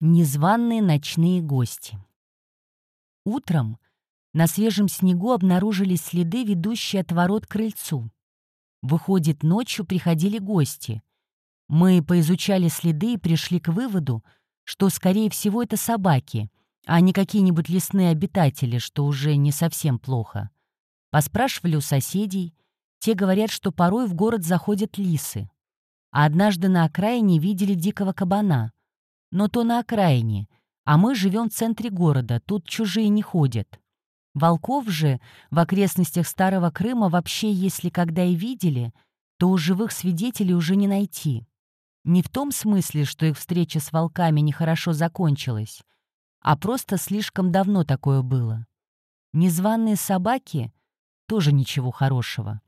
Незваные ночные гости. Утром на свежем снегу обнаружились следы, ведущие от ворот к крыльцу. Выходит, ночью приходили гости. Мы поизучали следы и пришли к выводу, что, скорее всего, это собаки, а не какие-нибудь лесные обитатели, что уже не совсем плохо. Поспрашивали у соседей. Те говорят, что порой в город заходят лисы. А однажды на окраине видели дикого кабана — но то на окраине, а мы живем в центре города, тут чужие не ходят. Волков же в окрестностях Старого Крыма вообще, если когда и видели, то у живых свидетелей уже не найти. Не в том смысле, что их встреча с волками нехорошо закончилась, а просто слишком давно такое было. Незваные собаки — тоже ничего хорошего.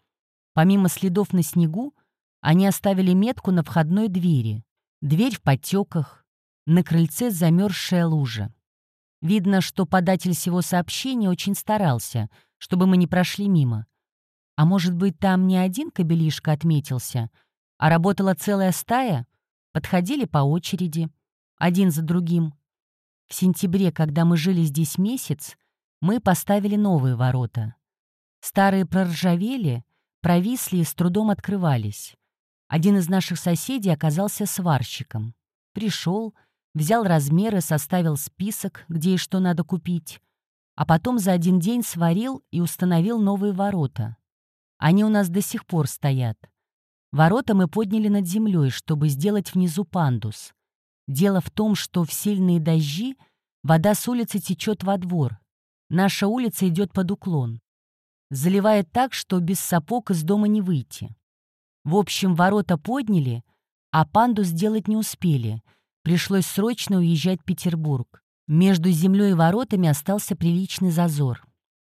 Помимо следов на снегу, они оставили метку на входной двери. Дверь в потеках, на крыльце замерзшая лужа. Видно, что податель всего сообщения очень старался, чтобы мы не прошли мимо. А может быть, там не один кобелишка отметился, а работала целая стая? Подходили по очереди, один за другим. В сентябре, когда мы жили здесь месяц, мы поставили новые ворота. Старые проржавели, провисли и с трудом открывались. Один из наших соседей оказался сварщиком. Пришел, взял размеры, составил список, где и что надо купить, а потом за один день сварил и установил новые ворота. Они у нас до сих пор стоят. Ворота мы подняли над землей, чтобы сделать внизу пандус. Дело в том, что в сильные дожди вода с улицы течет во двор. Наша улица идет под уклон. Заливает так, что без сапог из дома не выйти. В общем, ворота подняли, а пандус сделать не успели — Пришлось срочно уезжать в Петербург. Между землей и воротами остался приличный зазор.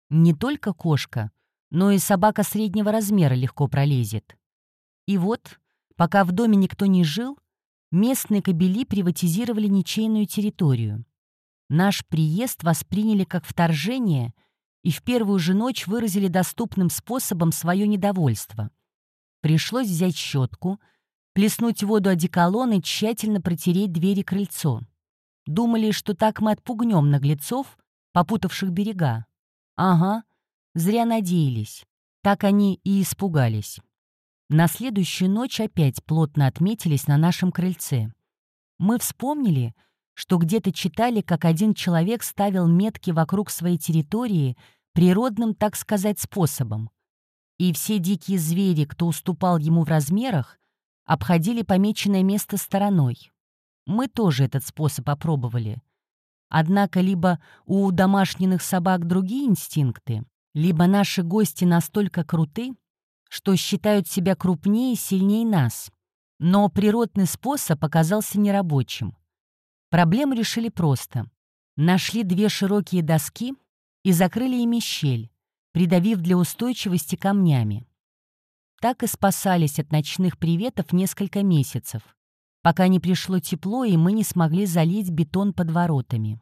Не только кошка, но и собака среднего размера легко пролезет. И вот, пока в доме никто не жил, местные кобели приватизировали ничейную территорию. Наш приезд восприняли как вторжение и в первую же ночь выразили доступным способом свое недовольство. Пришлось взять щетку — плеснуть воду одеколон и тщательно протереть двери крыльцо. Думали, что так мы отпугнем наглецов, попутавших берега. Ага, зря надеялись. Так они и испугались. На следующую ночь опять плотно отметились на нашем крыльце. Мы вспомнили, что где-то читали, как один человек ставил метки вокруг своей территории природным, так сказать, способом. И все дикие звери, кто уступал ему в размерах, обходили помеченное место стороной. Мы тоже этот способ опробовали. Однако либо у домашних собак другие инстинкты, либо наши гости настолько круты, что считают себя крупнее и сильнее нас. Но природный способ оказался нерабочим. Проблему решили просто. Нашли две широкие доски и закрыли ими щель, придавив для устойчивости камнями. Так и спасались от ночных приветов несколько месяцев, пока не пришло тепло и мы не смогли залить бетон под воротами.